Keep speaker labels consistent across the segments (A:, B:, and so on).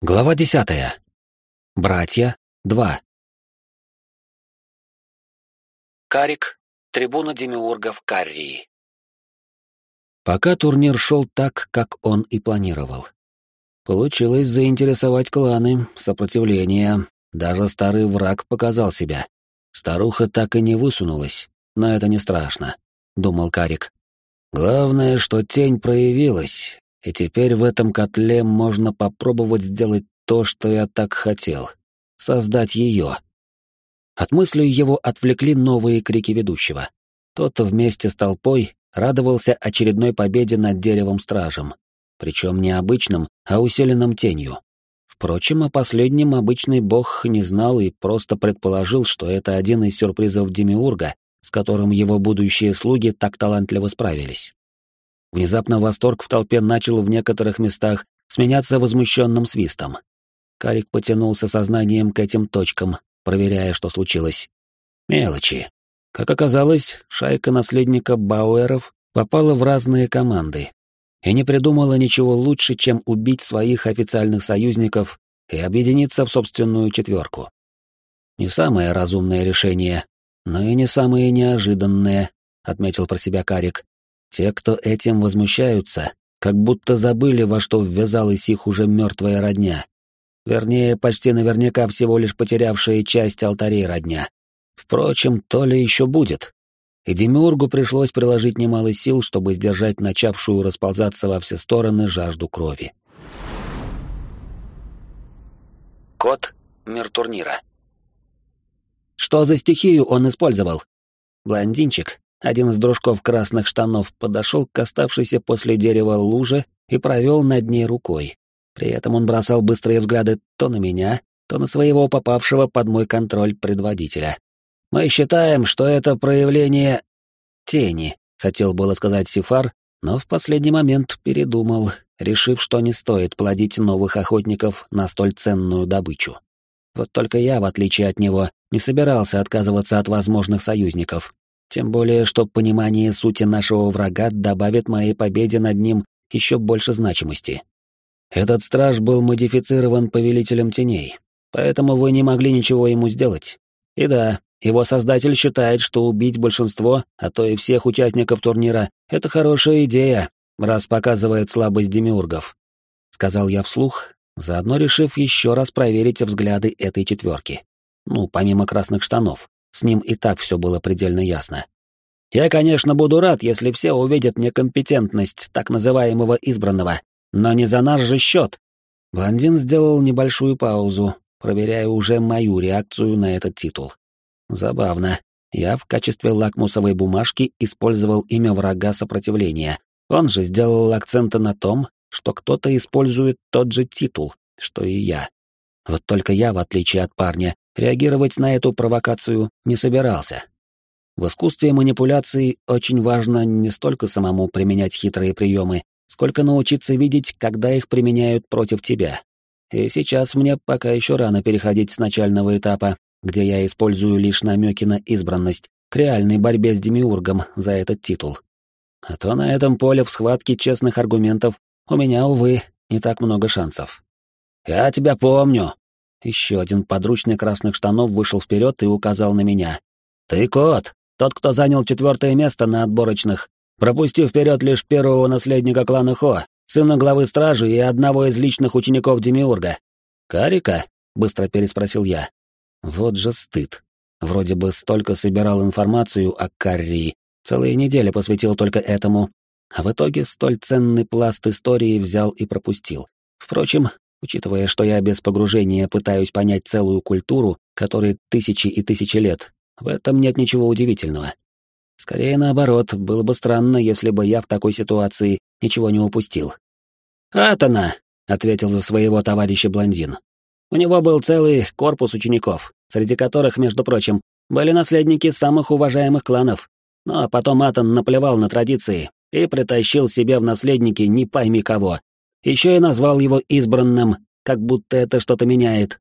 A: Глава десятая. Братья. Два. Карик. Трибуна демиургов Каррии. Пока турнир шел так, как он и планировал. Получилось заинтересовать кланы, сопротивление, даже старый враг показал себя. Старуха так и не высунулась, но это не страшно, думал Карик. Главное, что тень проявилась, и теперь в этом котле можно попробовать сделать то, что я так хотел — создать ее. От мысли его отвлекли новые крики ведущего. Тот вместе с толпой радовался очередной победе над деревом-стражем, причем не обычным, а усиленным тенью. Впрочем, о последнем обычный бог не знал и просто предположил, что это один из сюрпризов Демиурга, с которым его будущие слуги так талантливо справились. Внезапно восторг в толпе начал в некоторых местах сменяться возмущенным свистом. Карик потянулся сознанием к этим точкам, проверяя, что случилось. Мелочи. Как оказалось, шайка наследника Бауэров попала в разные команды и не придумала ничего лучше, чем убить своих официальных союзников и объединиться в собственную четверку. Не самое разумное решение, но и не самое неожиданное, отметил про себя Карик, те, кто этим возмущаются, как будто забыли, во что ввязалась их уже мертвая родня. Вернее, почти наверняка всего лишь потерявшая часть алтарей родня. Впрочем, то ли еще будет. И Демиургу пришлось приложить немало сил, чтобы сдержать начавшую расползаться во все стороны жажду крови. Кот — мир турнира. Что за стихию он использовал? Блондинчик, один из дружков красных штанов подошел к оставшейся после дерева луже и провел над ней рукой. При этом он бросал быстрые взгляды то на меня, то на своего попавшего под мой контроль предводителя. «Мы считаем, что это проявление тени», — хотел было сказать Сифар, но в последний момент передумал, решив, что не стоит плодить новых охотников на столь ценную добычу. Вот только я, в отличие от него, не собирался отказываться от возможных союзников, тем более, что понимание сути нашего врага добавит моей победе над ним еще больше значимости. Этот страж был модифицирован повелителем теней, поэтому вы не могли ничего ему сделать. И да, его создатель считает, что убить большинство, а то и всех участников турнира — это хорошая идея, раз показывает слабость демиургов. Сказал я вслух, заодно решив еще раз проверить взгляды этой четверки. Ну, помимо красных штанов. С ним и так все было предельно ясно. Я, конечно, буду рад, если все увидят некомпетентность так называемого избранного, но не за наш же счет. Блондин сделал небольшую паузу, проверяя уже мою реакцию на этот титул. Забавно. Я в качестве лакмусовой бумажки использовал имя врага сопротивления. Он же сделал акценты на том, что кто-то использует тот же титул, что и я. Вот только я, в отличие от парня, реагировать на эту провокацию не собирался. В искусстве манипуляции очень важно не столько самому применять хитрые приемы, сколько научиться видеть, когда их применяют против тебя. И сейчас мне пока еще рано переходить с начального этапа, где я использую лишь намеки на избранность, к реальной борьбе с Демиургом за этот титул. А то на этом поле в схватке честных аргументов у меня, увы, не так много шансов. «Я тебя помню», еще один подручный красных штанов вышел вперед и указал на меня. «Ты кот, тот, кто занял четвертое место на отборочных, пропустив вперед лишь первого наследника клана Хо, сына главы стражи и одного из личных учеников Демиурга. Карика?» — быстро переспросил я. Вот же стыд. Вроде бы столько собирал информацию о Каррии, целые недели посвятил только этому, а в итоге столь ценный пласт истории взял и пропустил. Впрочем, Учитывая, что я без погружения пытаюсь понять целую культуру, которой тысячи и тысячи лет, в этом нет ничего удивительного. Скорее наоборот, было бы странно, если бы я в такой ситуации ничего не упустил. «Атона!» — ответил за своего товарища блондин. У него был целый корпус учеников, среди которых, между прочим, были наследники самых уважаемых кланов. Но потом Атон наплевал на традиции и притащил себе в наследники не пойми кого, еще и назвал его избранным, как будто это что-то меняет.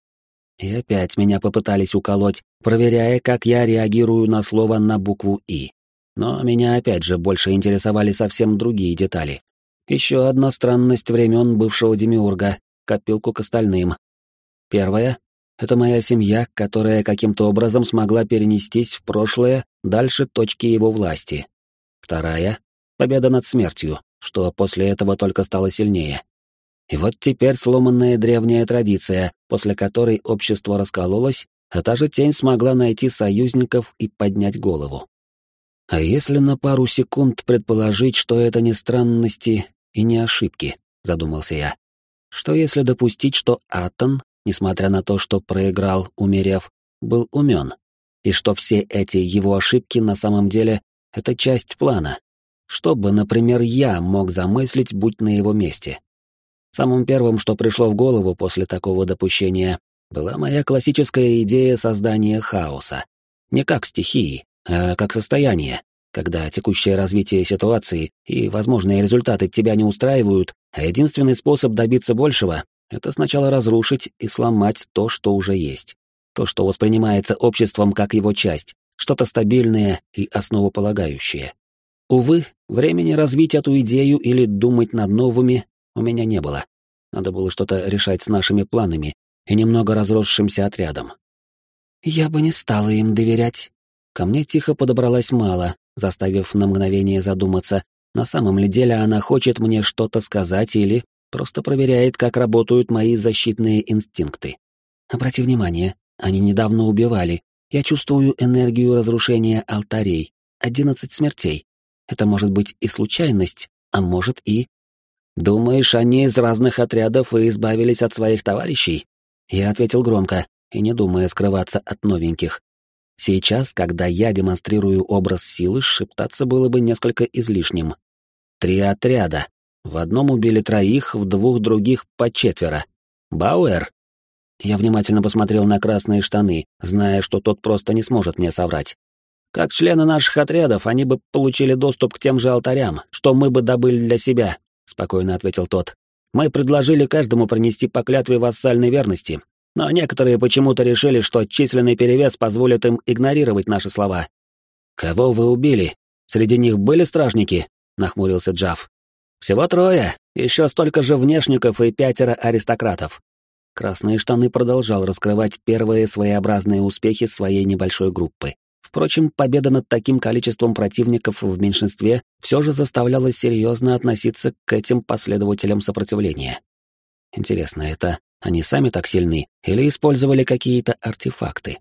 A: И опять меня попытались уколоть, проверяя, как я реагирую на слово на букву «и». Но меня опять же больше интересовали совсем другие детали. Еще одна странность времен бывшего демиурга. копилку к остальным. Первое — это моя семья, которая каким-то образом смогла перенестись в прошлое дальше точки его власти. Вторая — победа над смертью, что после этого только стало сильнее. И вот теперь сломанная древняя традиция, после которой общество раскололось, а та же тень смогла найти союзников и поднять голову. А если на пару секунд предположить, что это не странности и не ошибки, задумался я. Что если допустить, что Атон, несмотря на то, что проиграл, умерев, был умен, и что все эти его ошибки на самом деле — это часть плана? Что бы, например, я мог замыслить, будь на его месте? Самым первым, что пришло в голову после такого допущения, была моя классическая идея создания хаоса. Не как стихии, а как состояние, когда текущее развитие ситуации и возможные результаты тебя не устраивают, а единственный способ добиться большего — это сначала разрушить и сломать то, что уже есть. То, что воспринимается обществом как его часть, что-то стабильное и основополагающее. Увы, времени развить эту идею или думать над новыми у меня не было. Надо было что-то решать с нашими планами и немного разросшимся отрядом. «Я бы не стала им доверять», Ко мне тихо подобралась Мала, заставив на мгновение задуматься, на самом ли деле она хочет мне что-то сказать или просто проверяет, как работают мои защитные инстинкты. Обрати внимание, они недавно убивали. Я чувствую энергию разрушения алтарей. Одиннадцать смертей. Это может быть и случайность, а может и... Думаешь, они из разных отрядов и избавились от своих товарищей? Я ответил громко, и не думая скрываться от новеньких. Сейчас, когда я демонстрирую образ силы, шептаться было бы несколько излишним. Три отряда. В одном убили троих, в двух других по четверо. Бауэр? Я внимательно посмотрел на красные штаны, зная, что тот просто не сможет мне соврать. Как члены наших отрядов, они бы получили доступ к тем же алтарям, что мы бы добыли для себя, спокойно ответил тот. Мы предложили каждому принести по клятве вассальной верности, но некоторые почему-то решили, что численный перевес позволит им игнорировать наши слова. «Кого вы убили? Среди них были стражники?» — нахмурился Джав. «Всего трое, еще столько же внешников и пятеро аристократов». Красные штаны продолжал раскрывать первые своеобразные успехи своей небольшой группы. Впрочем, победа над таким количеством противников в меньшинстве все же заставляла серьезно относиться к этим последователям сопротивления. Интересно, это они сами так сильны или использовали какие-то артефакты?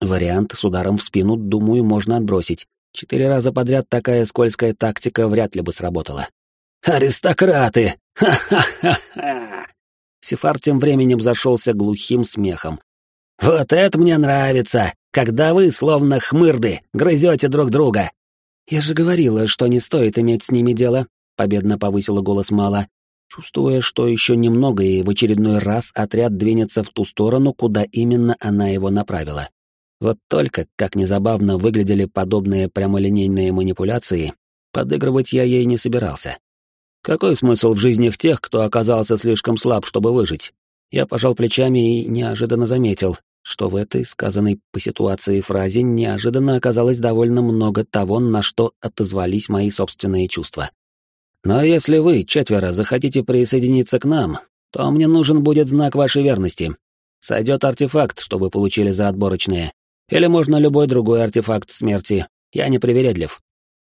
A: Вариант с ударом в спину, думаю, можно отбросить. Четыре раза подряд такая скользкая тактика вряд ли бы сработала. «Аристократы! Ха-ха-ха-ха!» Сефар тем временем зашелся глухим смехом. «Вот это мне нравится, когда вы, словно хмырды, грызете друг друга!» «Я же говорила, что не стоит иметь с ними дело», — победно повысила голос Мала, чувствуя, что еще немного и в очередной раз отряд двинется в ту сторону, куда именно она его направила. Вот только, как незабавно выглядели подобные прямолинейные манипуляции, подыгрывать я ей не собирался. Какой смысл в жизнях тех, кто оказался слишком слаб, чтобы выжить? Я пожал плечами и неожиданно заметил, что в этой сказанной по ситуации фразе неожиданно оказалось довольно много того, на что отозвались мои собственные чувства. Но если вы, четверо, захотите присоединиться к нам, то мне нужен будет знак вашей верности. Сойдет артефакт, что вы получили за отборочные. Или можно любой другой артефакт смерти. Я не привередлив.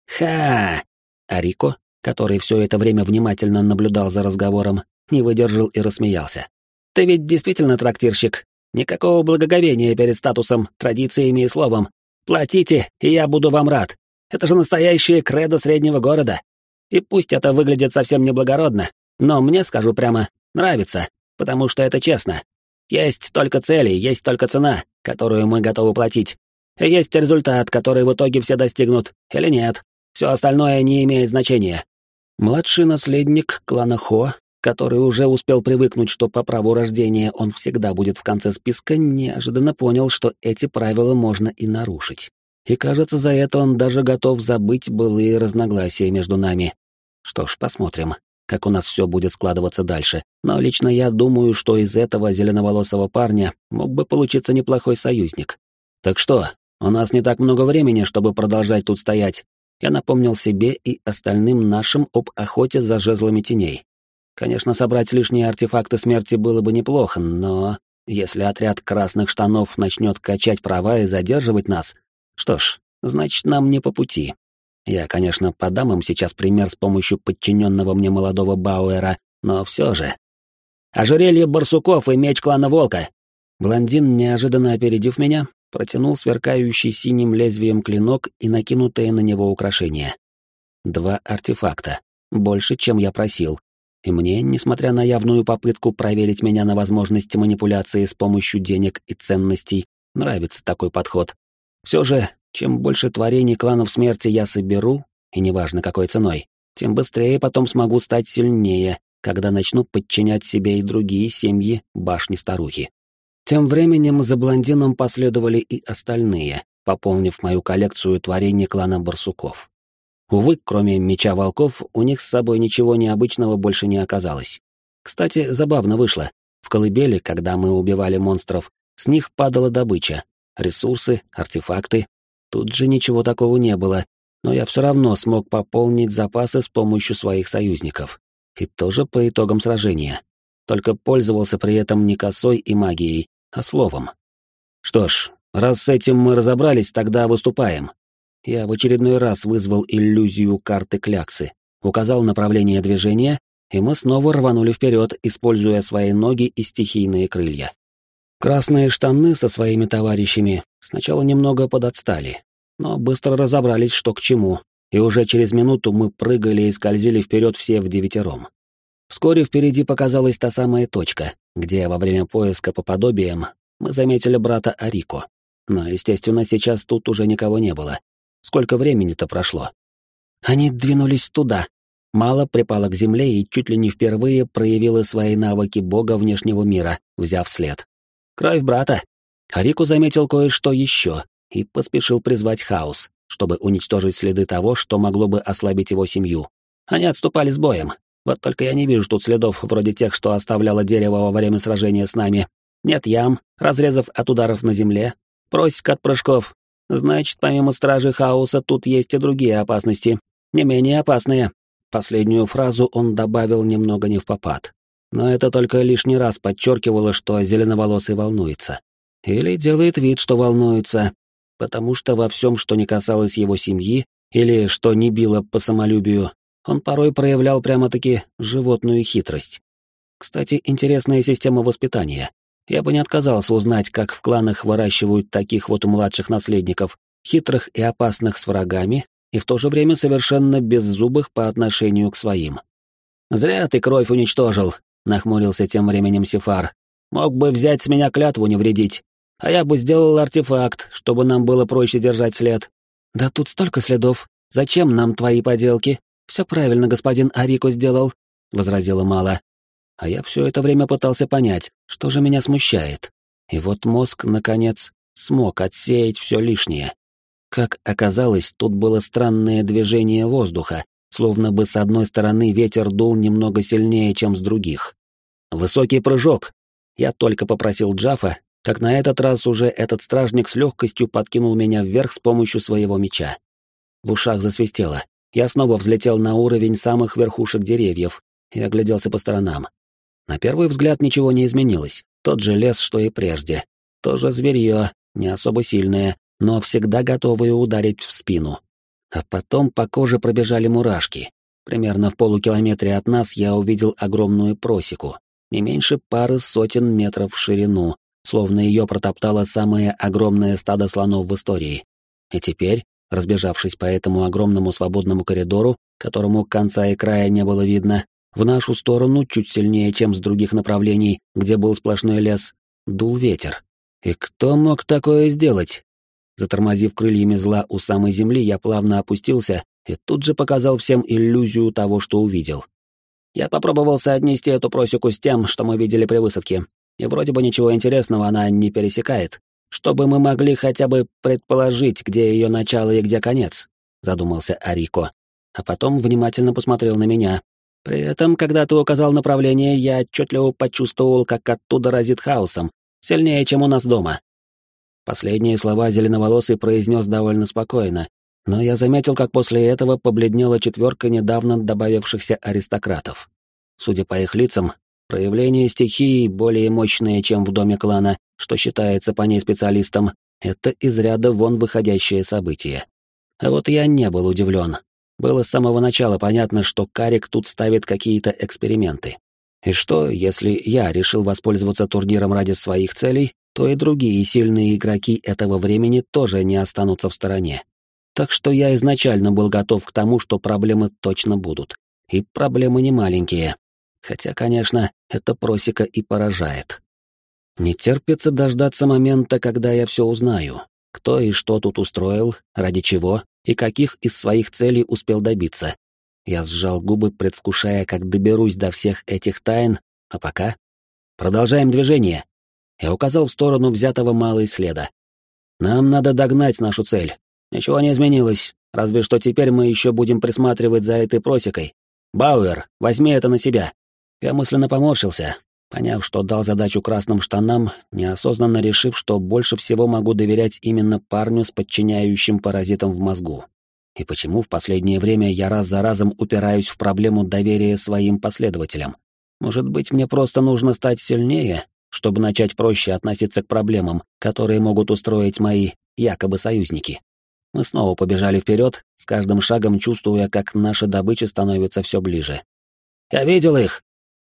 A: Ха! Арико, который все это время внимательно наблюдал за разговором, не выдержал и рассмеялся. Ты ведь действительно трактирщик. Никакого благоговения перед статусом, традициями и словом. Платите, и я буду вам рад. Это же настоящее кредо среднего города. И пусть это выглядит совсем неблагородно, но мне, скажу прямо, нравится, потому что это честно. Есть только цели, есть только цена, которую мы готовы платить. И есть результат, который в итоге все достигнут, или нет. Все остальное не имеет значения. Младший наследник клана Хо, который уже успел привыкнуть, что по праву рождения он всегда будет в конце списка, неожиданно понял, что эти правила можно и нарушить. И кажется, за это он даже готов забыть былые разногласия между нами. Что ж, посмотрим, как у нас все будет складываться дальше. Но лично я думаю, что из этого зеленоволосого парня мог бы получиться неплохой союзник. Так что, у нас не так много времени, чтобы продолжать тут стоять. Я напомнил себе и остальным нашим об охоте за жезлами теней. Конечно, собрать лишние артефакты смерти было бы неплохо, но если отряд красных штанов начнет качать права и задерживать нас, что ж, значит, нам не по пути. Я, конечно, подам им сейчас пример с помощью подчиненного мне молодого Бауэра, но все же. Ожерелье барсуков и меч клана Волка. Блондин, неожиданно опередив меня, протянул сверкающий синим лезвием клинок и накинутое на него украшение. Два артефакта. Больше, чем я просил. И мне, несмотря на явную попытку проверить меня на возможность манипуляции с помощью денег и ценностей, нравится такой подход. Все же, чем больше творений кланов смерти я соберу, и неважно какой ценой, тем быстрее потом смогу стать сильнее, когда начну подчинять себе и другие семьи башни-старухи. Тем временем за блондином последовали и остальные, пополнив мою коллекцию творений клана барсуков. Увы, кроме меча волков, у них с собой ничего необычного больше не оказалось. Кстати, забавно вышло. В колыбели, когда мы убивали монстров, с них падала добыча. Ресурсы, артефакты. Тут же ничего такого не было, но я все равно смог пополнить запасы с помощью своих союзников. И тоже по итогам сражения. Только пользовался при этом не косой и магией, а словом. Что ж, раз с этим мы разобрались, тогда выступаем. Я в очередной раз вызвал иллюзию карты кляксы, указал направление движения, и мы снова рванули вперед, используя свои ноги и стихийные крылья. Красные штаны со своими товарищами сначала немного подотстали, но быстро разобрались, что к чему, и уже через минуту мы прыгали и скользили вперед все в девятером. Вскоре впереди показалась та самая точка, где во время поиска по подобиям мы заметили брата Арико. Но, естественно, сейчас тут уже никого не было. Сколько времени-то прошло? Они двинулись туда. Мало припала к земле и чуть ли не впервые проявила свои навыки бога внешнего мира, взяв след. Кровь брата. Арику заметил кое-что еще и поспешил призвать хаос, чтобы уничтожить следы того, что могло бы ослабить его семью. Они отступали с боем. Вот только я не вижу тут следов вроде тех, что оставляло дерево во время сражения с нами. Нет ям, разрезов от ударов на земле, просек от прыжков, Значит, помимо стражи хаоса тут есть и другие опасности, не менее опасные. Последнюю фразу он добавил немного не в попад. Но это только лишний раз подчеркивало, что зеленоволосый волнуется. Или делает вид, что волнуется, потому что во всем, что не касалось его семьи, или что не било по самолюбию, он порой проявлял прямо-таки животную хитрость. Кстати, интересная система воспитания. Я бы не отказался узнать, как в кланах выращивают таких вот младших наследников, хитрых и опасных с врагами, и в то же время совершенно беззубых по отношению к своим. «Зря ты кровь уничтожил», — нахмурился тем временем Сефар. «Мог бы взять с меня клятву не вредить, а я бы сделал артефакт, чтобы нам было проще держать след». «Да тут столько следов. Зачем нам твои поделки? Все правильно господин Арико сделал», — возразила Мала. А я все это время пытался понять, что же меня смущает. И вот мозг, наконец, смог отсеять все лишнее. Как оказалось, тут было странное движение воздуха, словно бы с одной стороны ветер дул немного сильнее, чем с других. Высокий прыжок. Я только попросил Джафа, как на этот раз уже этот стражник с легкостью подкинул меня вверх с помощью своего меча. В ушах засвистело. Я снова взлетел на уровень самых верхушек деревьев и огляделся по сторонам. На первый взгляд ничего не изменилось. Тот же лес, что и прежде. Тоже зверье, не особо сильное, но всегда готовые ударить в спину. А потом по коже пробежали мурашки. Примерно в полукилометре от нас я увидел огромную просеку, не меньше пары сотен метров в ширину, словно ее протоптало самое огромное стадо слонов в истории. И теперь, разбежавшись по этому огромному свободному коридору, которому конца и края не было видно, в нашу сторону, чуть сильнее, чем с других направлений, где был сплошной лес, дул ветер. И кто мог такое сделать? Затормозив крыльями зла у самой земли, я плавно опустился и тут же показал всем иллюзию того, что увидел. Я попробовал соотнести эту просеку с тем, что мы видели при высадке, и вроде бы ничего интересного она не пересекает, чтобы мы могли хотя бы предположить, где ее начало и где конец, задумался Арико, а потом внимательно посмотрел на меня, при этом, когда ты указал направление, я отчетливо почувствовал, как оттуда разит хаосом, сильнее, чем у нас дома. Последние слова зеленоволосый произнес довольно спокойно, но я заметил, как после этого побледнела четверка недавно добавившихся аристократов. судя по их лицам, проявление стихии более мощное, чем в доме клана, что считается по ней специалистом, это из ряда вон выходящее событие. А вот я не был удивлен. Было с самого начала понятно, что Карик тут ставит какие-то эксперименты. И что, если я решил воспользоваться турниром ради своих целей, то и другие сильные игроки этого времени тоже не останутся в стороне. Так что я изначально был готов к тому, что проблемы точно будут. И проблемы не маленькие. Хотя, конечно, это просека и поражает. Не терпится дождаться момента, когда я все узнаю. Кто и что тут устроил, ради чего и каких из своих целей успел добиться. Я сжал губы, предвкушая, как доберусь до всех этих тайн, а пока... Продолжаем движение. Я указал в сторону взятого малой следа. Нам надо догнать нашу цель. Ничего не изменилось, разве что теперь мы еще будем присматривать за этой просекой. Бауэр, возьми это на себя. Я мысленно поморщился, поняв, что дал задачу красным штанам, неосознанно решив, что больше всего могу доверять именно парню с подчиняющим паразитом в мозгу. И почему в последнее время я раз за разом упираюсь в проблему доверия своим последователям? Может быть, мне просто нужно стать сильнее, чтобы начать проще относиться к проблемам, которые могут устроить мои якобы союзники? Мы снова побежали вперед, с каждым шагом чувствуя, как наша добыча становится все ближе. «Я видел их!»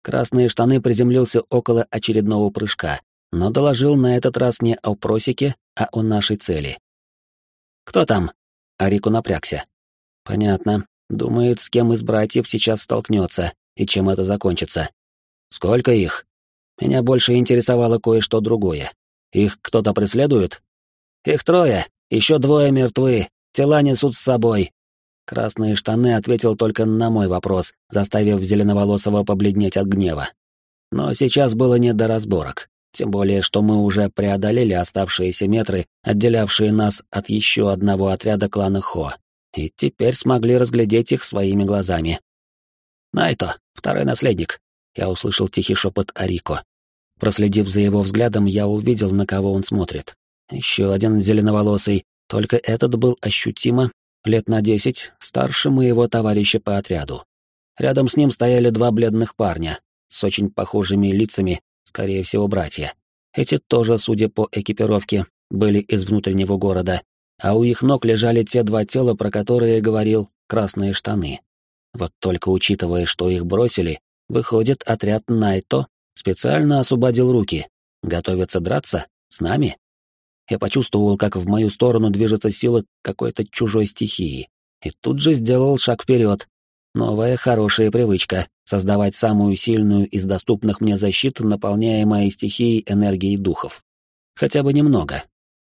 A: Красные штаны приземлился около очередного прыжка, но доложил на этот раз не о просеке, а о нашей цели. «Кто там?» Арику напрягся. «Понятно. Думает, с кем из братьев сейчас столкнется, и чем это закончится. Сколько их?» Меня больше интересовало кое-что другое. Их кто-то преследует? «Их трое, еще двое мертвы, тела несут с собой. Красные штаны ответил только на мой вопрос, заставив зеленоволосого побледнеть от гнева. Но сейчас было не до разборок, тем более, что мы уже преодолели оставшиеся метры, отделявшие нас от еще одного отряда клана Хо, и теперь смогли разглядеть их своими глазами. «Найто, второй наследник», — я услышал тихий шепот Арико. Проследив за его взглядом, я увидел, на кого он смотрит. Еще один зеленоволосый, только этот был ощутимо, лет на десять, старше моего товарища по отряду. Рядом с ним стояли два бледных парня, с очень похожими лицами, скорее всего, братья. Эти тоже, судя по экипировке, были из внутреннего города, а у их ног лежали те два тела, про которые говорил красные штаны. Вот только учитывая, что их бросили, выходит, отряд Найто специально освободил руки. Готовится драться? С нами? Я почувствовал, как в мою сторону движется сила какой-то чужой стихии, и тут же сделал шаг вперед. Новая хорошая привычка — создавать самую сильную из доступных мне защит, наполняя мои стихии энергией духов. Хотя бы немного.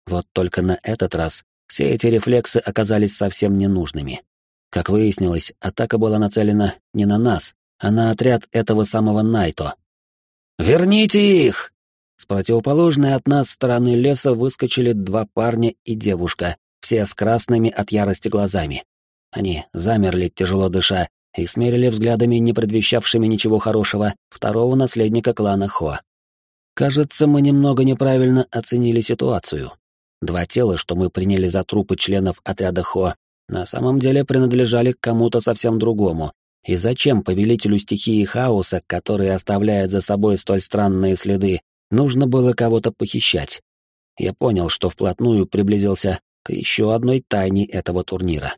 A: Вот только на этот раз все эти рефлексы оказались совсем ненужными. Как выяснилось, атака была нацелена не на нас, а на отряд этого самого Найто. «Верните их!» С противоположной от нас стороны леса выскочили два парня и девушка, все с красными от ярости глазами. Они замерли, тяжело дыша, и смерили взглядами, не предвещавшими ничего хорошего, второго наследника клана Хо. Кажется, мы немного неправильно оценили ситуацию. Два тела, что мы приняли за трупы членов отряда Хо, на самом деле принадлежали к кому-то совсем другому. И зачем повелителю стихии хаоса, который оставляет за собой столь странные следы, Нужно было кого-то похищать. Я понял, что вплотную приблизился к еще одной тайне этого турнира.